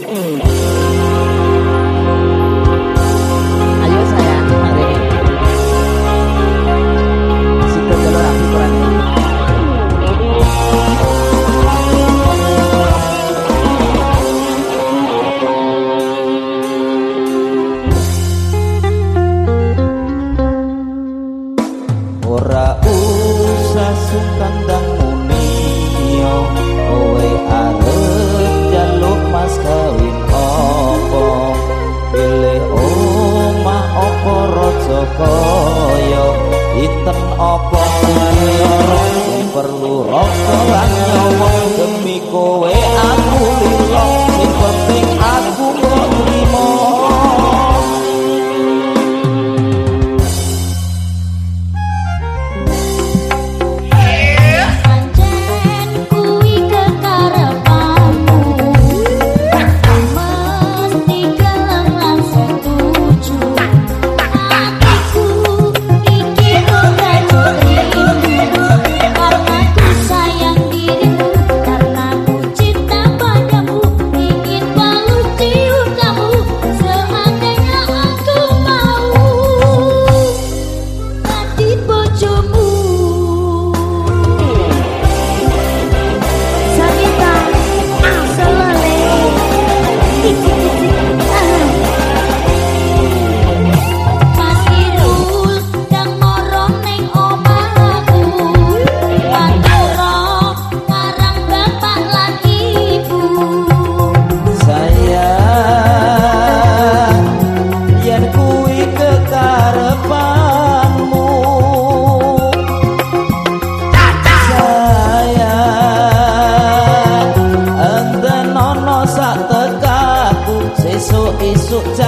嗯。koyo Hitam opo Perlu rokok 在。